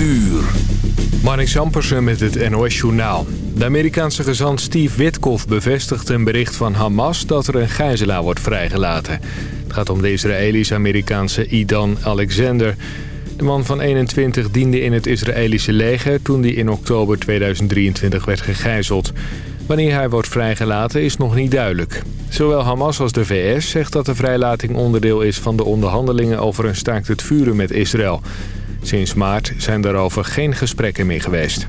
uur. Marnix met het NOS-journaal. De Amerikaanse gezant Steve Witkoff bevestigt een bericht van Hamas... dat er een gijzelaar wordt vrijgelaten. Het gaat om de Israëlisch-Amerikaanse Idan Alexander. De man van 21 diende in het Israëlische leger... toen hij in oktober 2023 werd gegijzeld. Wanneer hij wordt vrijgelaten is nog niet duidelijk. Zowel Hamas als de VS zegt dat de vrijlating onderdeel is van de onderhandelingen over een staakt het vuren met Israël. Sinds maart zijn daarover geen gesprekken meer geweest.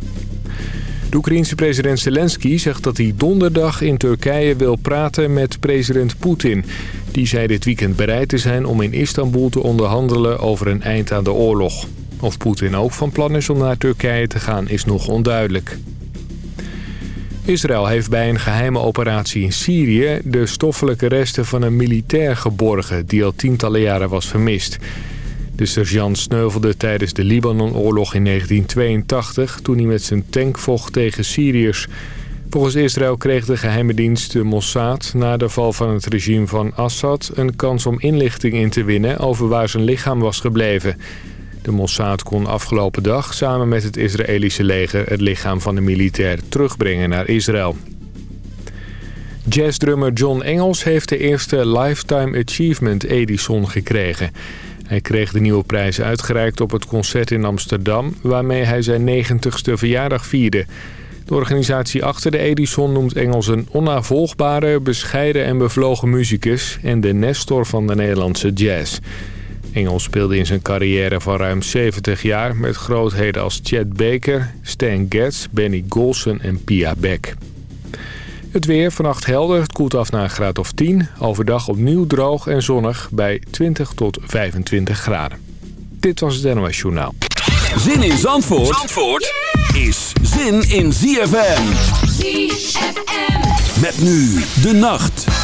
De Oekraïense president Zelensky zegt dat hij donderdag in Turkije wil praten met president Poetin. Die zei dit weekend bereid te zijn om in Istanbul te onderhandelen over een eind aan de oorlog. Of Poetin ook van plan is om naar Turkije te gaan is nog onduidelijk. Israël heeft bij een geheime operatie in Syrië... de stoffelijke resten van een militair geborgen... die al tientallen jaren was vermist. De sergeant sneuvelde tijdens de Libanonoorlog in 1982... toen hij met zijn tank vocht tegen Syriërs. Volgens Israël kreeg de geheime dienst de Mossad... na de val van het regime van Assad... een kans om inlichting in te winnen over waar zijn lichaam was gebleven... De Mossad kon afgelopen dag samen met het Israëlische leger... het lichaam van de militair terugbrengen naar Israël. Jazzdrummer John Engels heeft de eerste Lifetime Achievement Edison gekregen. Hij kreeg de nieuwe prijs uitgereikt op het concert in Amsterdam... waarmee hij zijn 90ste verjaardag vierde. De organisatie achter de Edison noemt Engels een onnavolgbare, bescheiden en bevlogen muzikus... en de nestor van de Nederlandse jazz... Engels speelde in zijn carrière van ruim 70 jaar met grootheden als Chet Baker, Stan Getz, Benny Golson en Pia Beck. Het weer vannacht helder, het koelt af naar een graad of 10. Overdag opnieuw droog en zonnig bij 20 tot 25 graden. Dit was het NOS Journaal. Zin in Zandvoort, Zandvoort is zin in ZFM. ZFM. Met nu de nacht.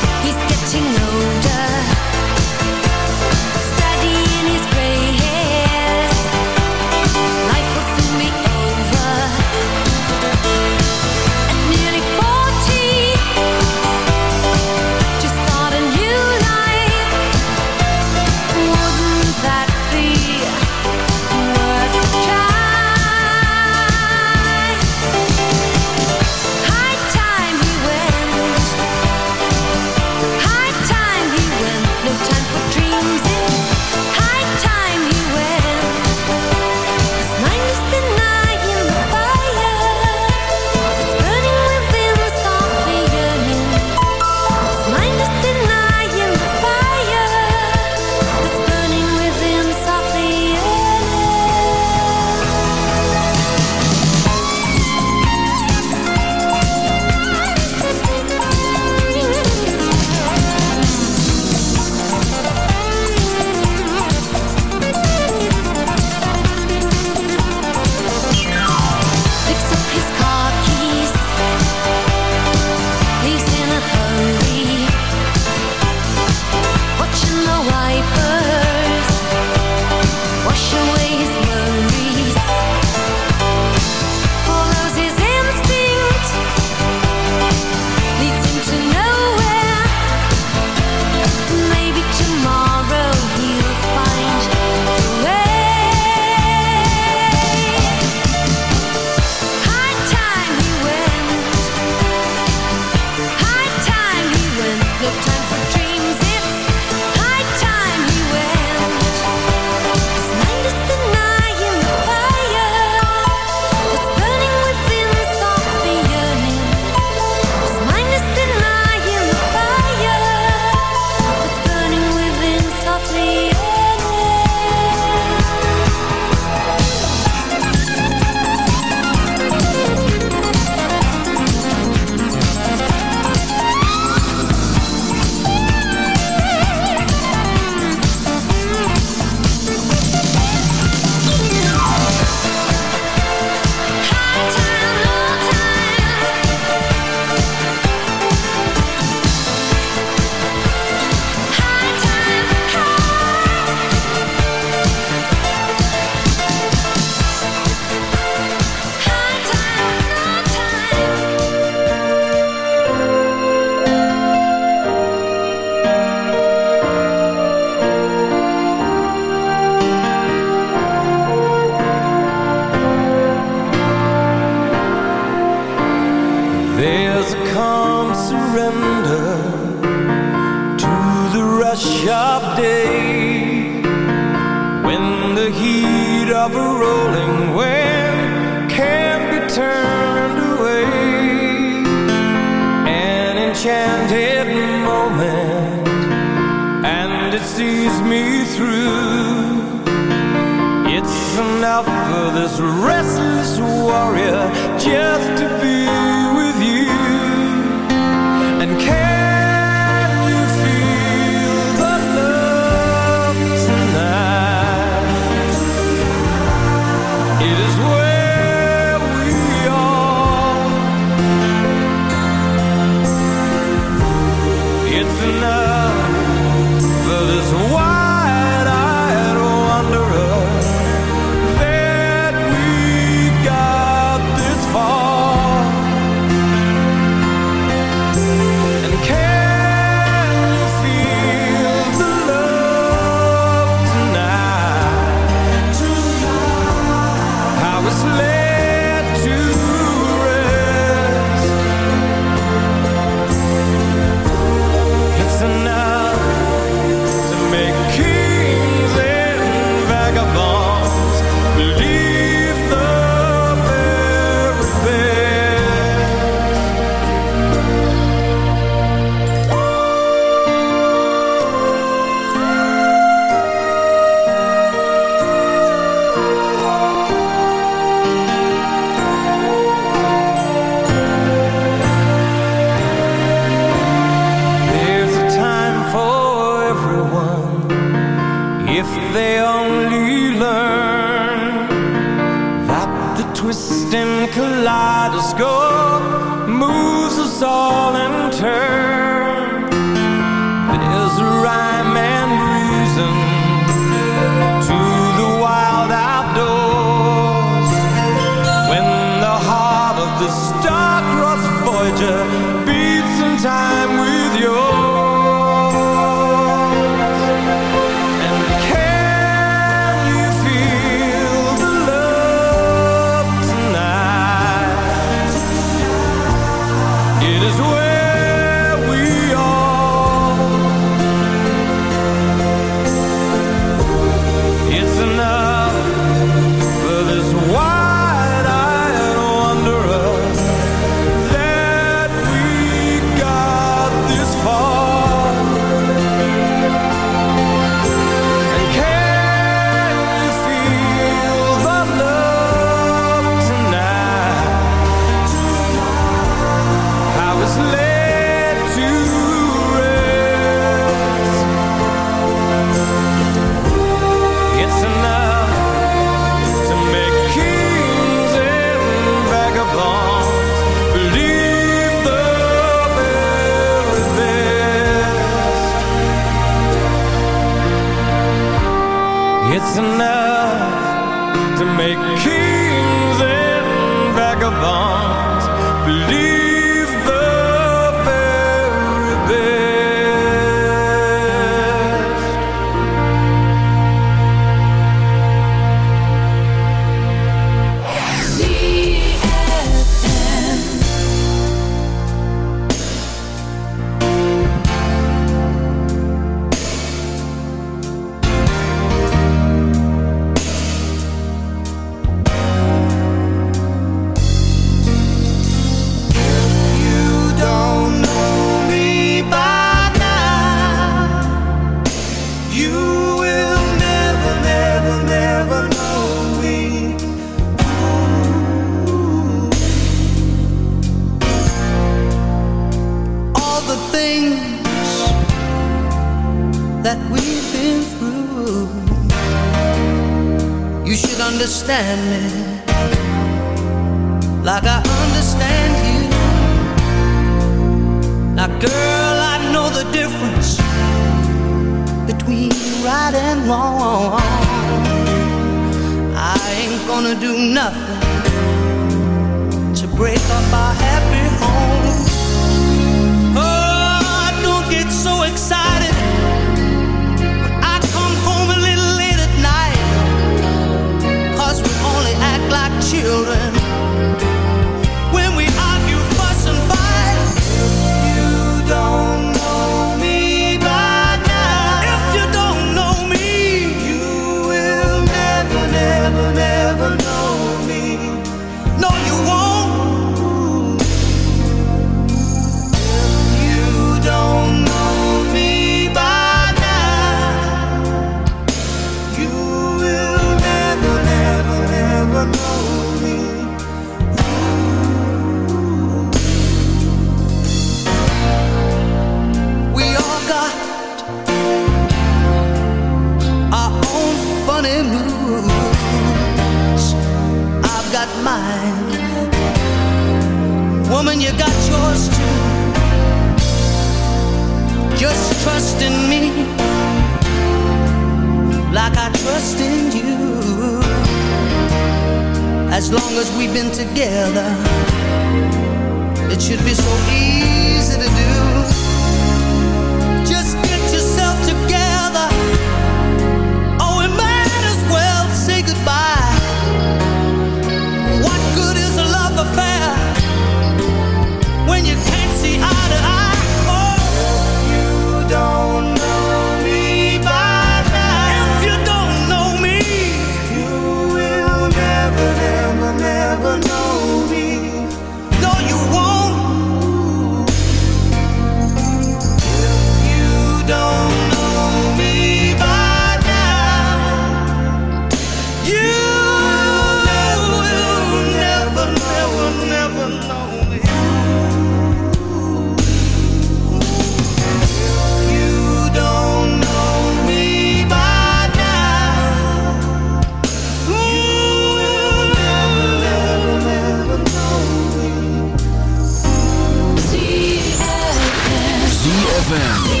ZFM.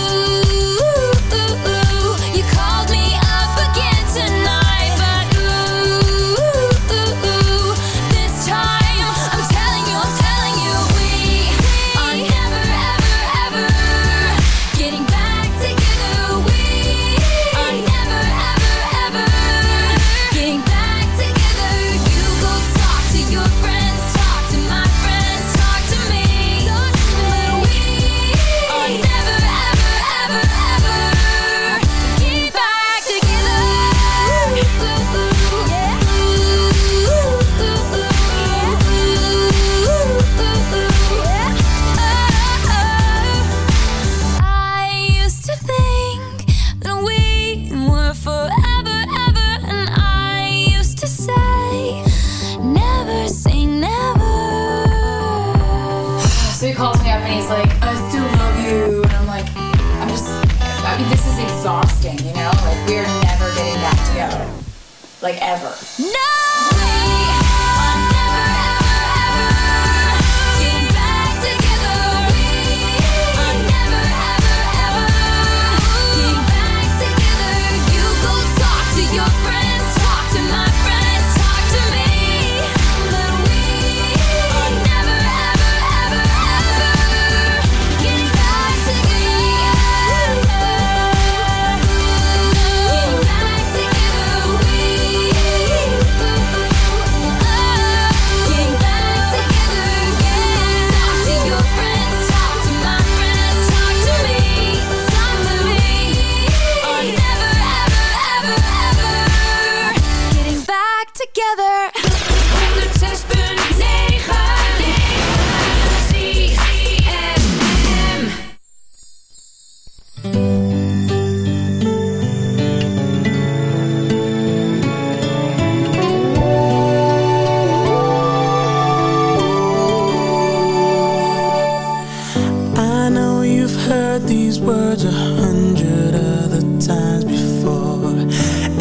heard these words a hundred other times before.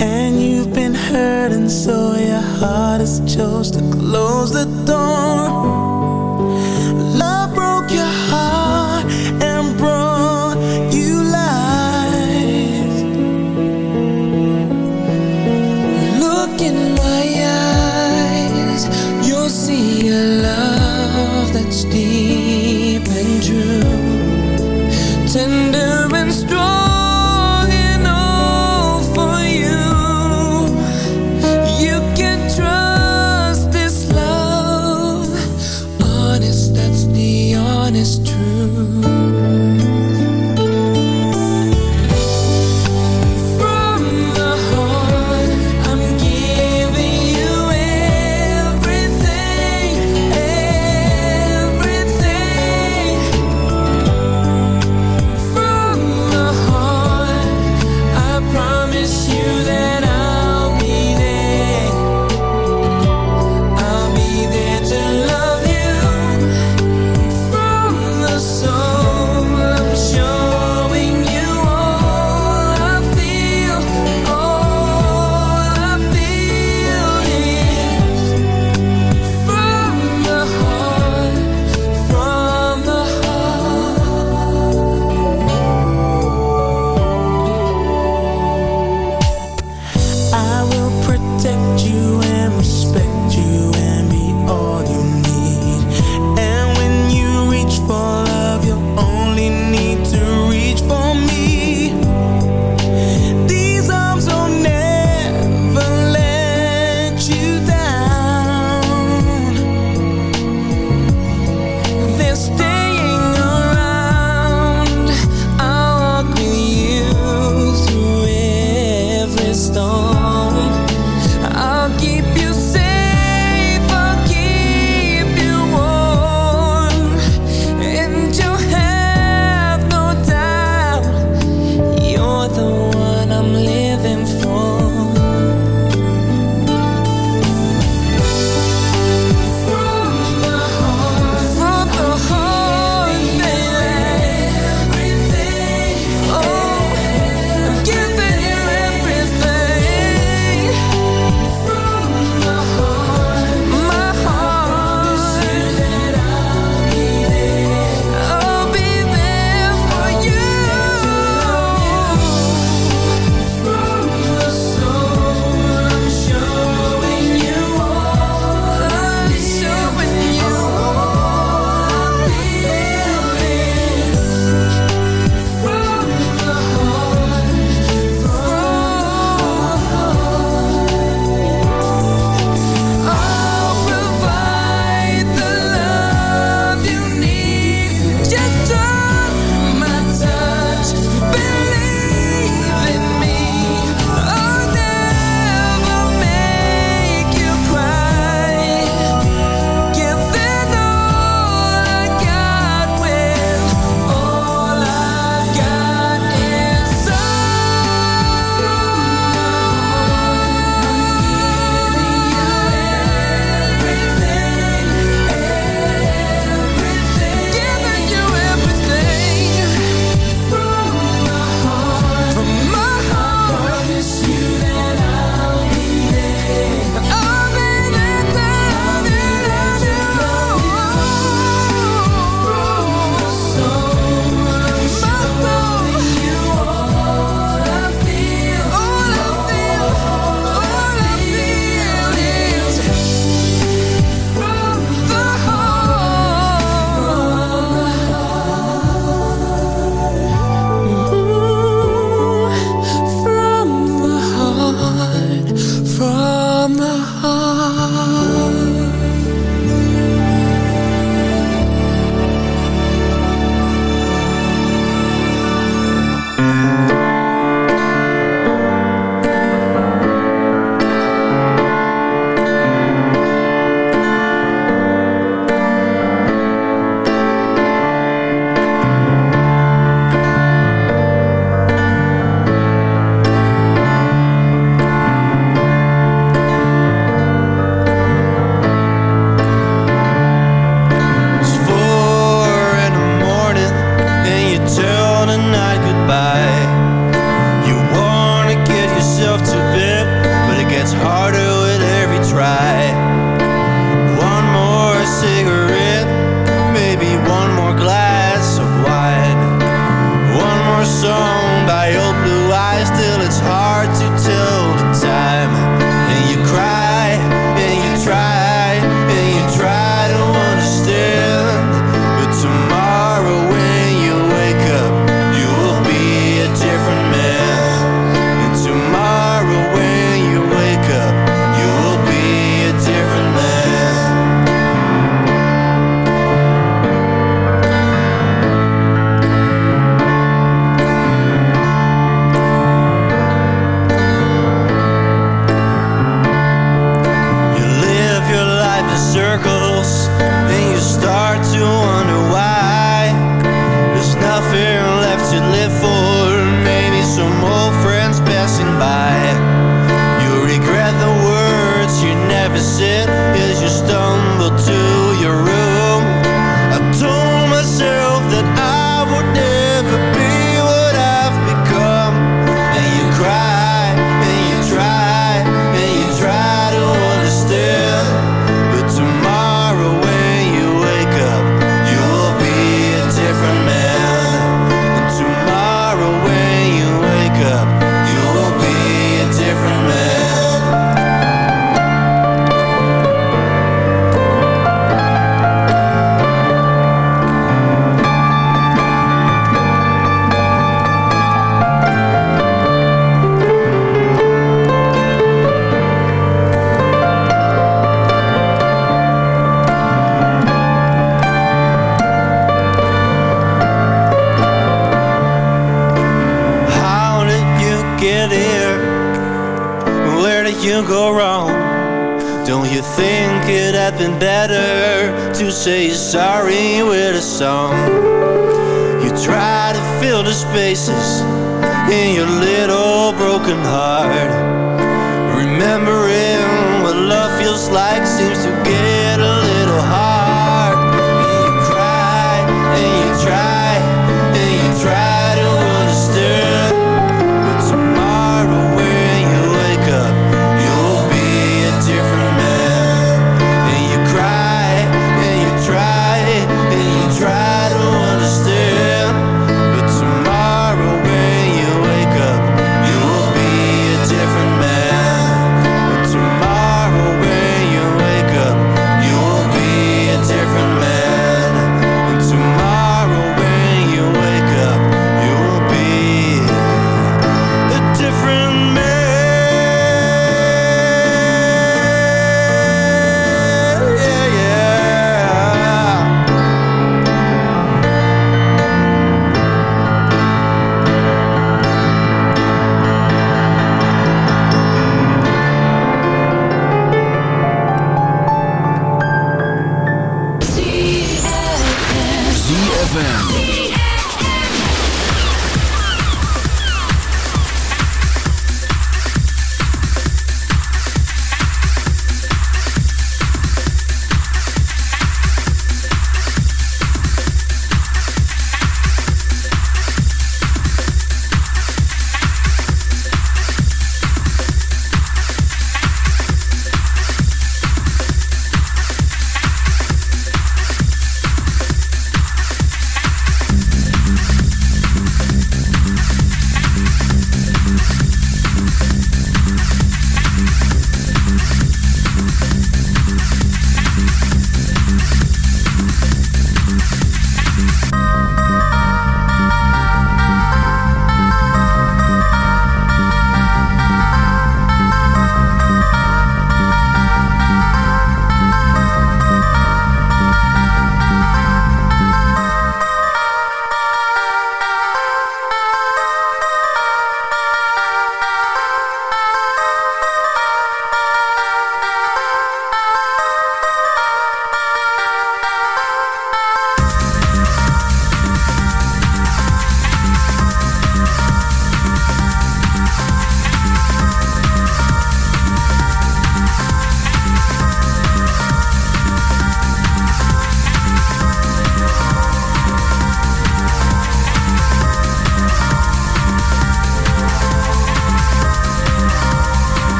And you've been hurt, and so your heart has chose to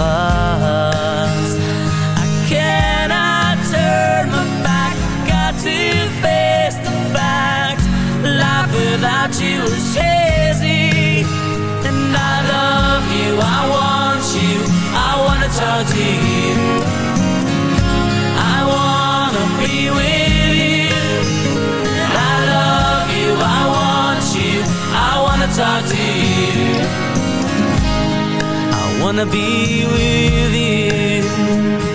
fuss. I cannot turn my back. Got to face the fact. Life without you is crazy. And I love you. I want you. I wanna talk to you. I wanna be with you. I love you, I want you, I wanna talk to you. Wanna be with you.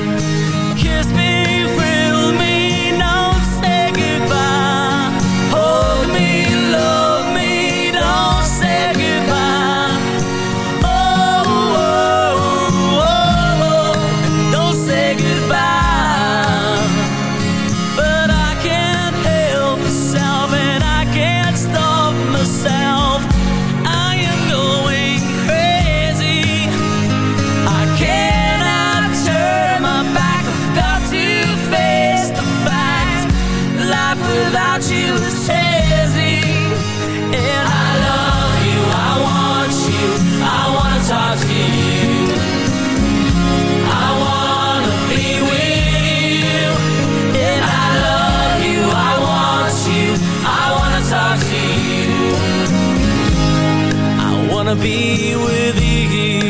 Wanna be with you.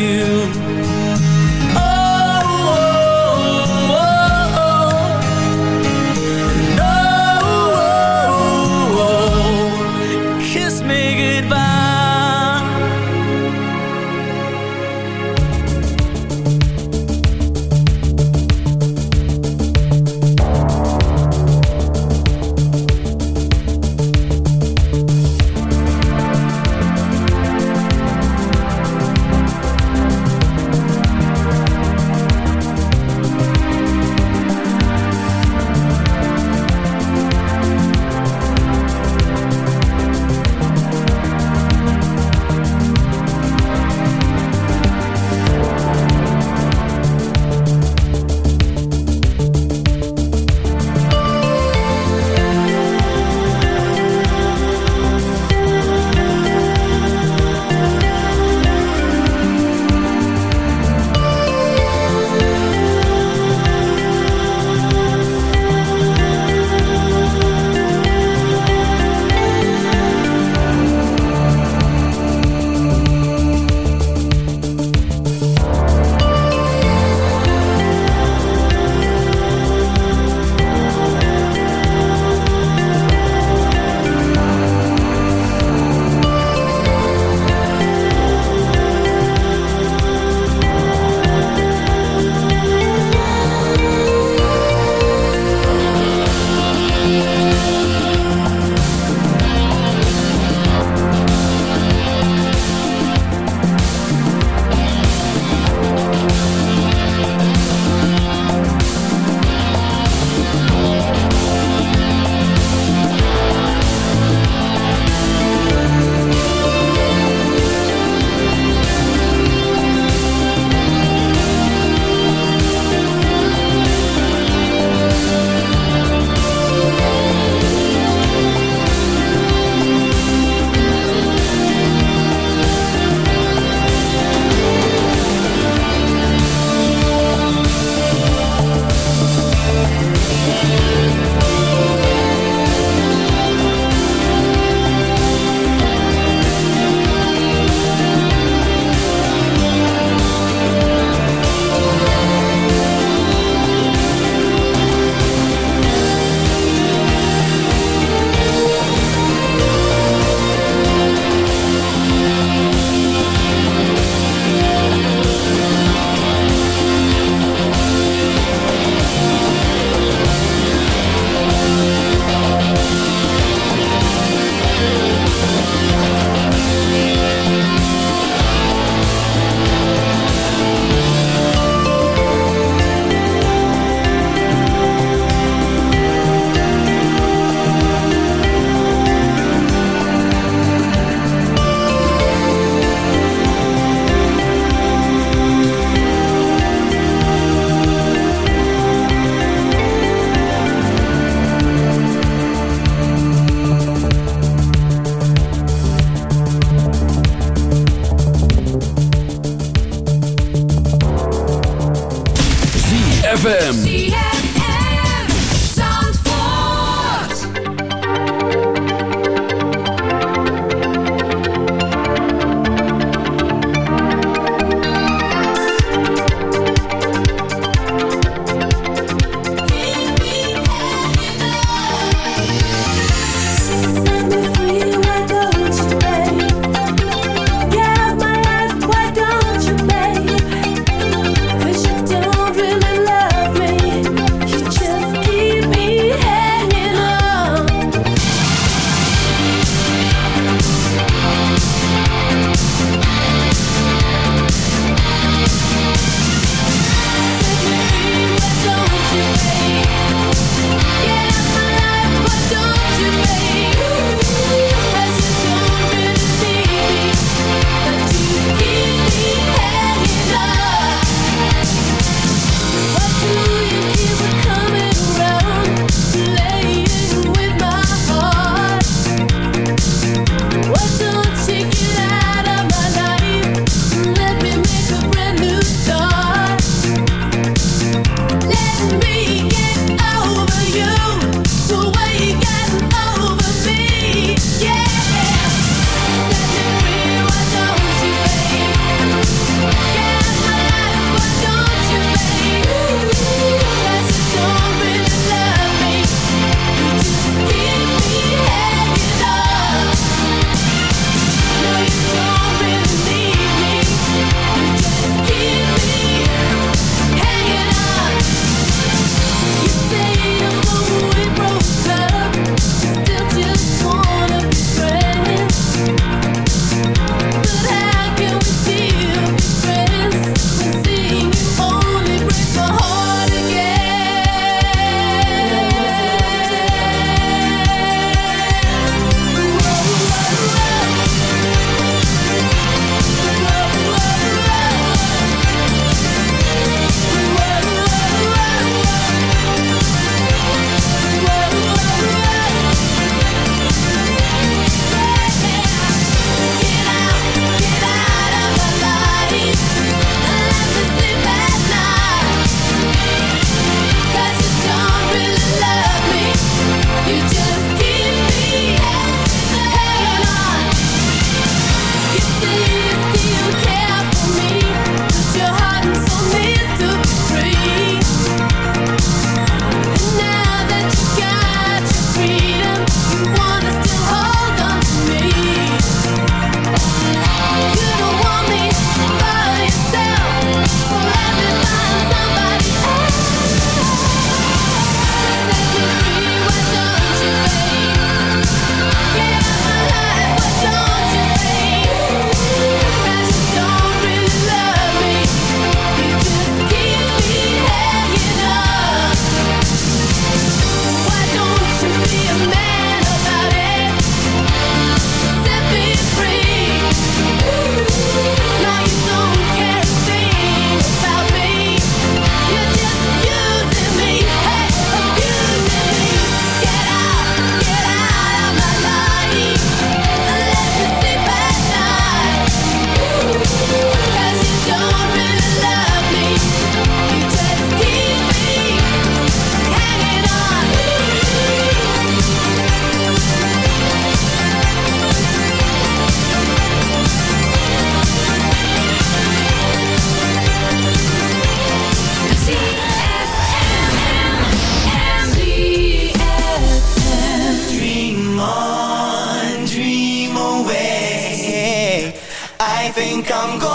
come, go.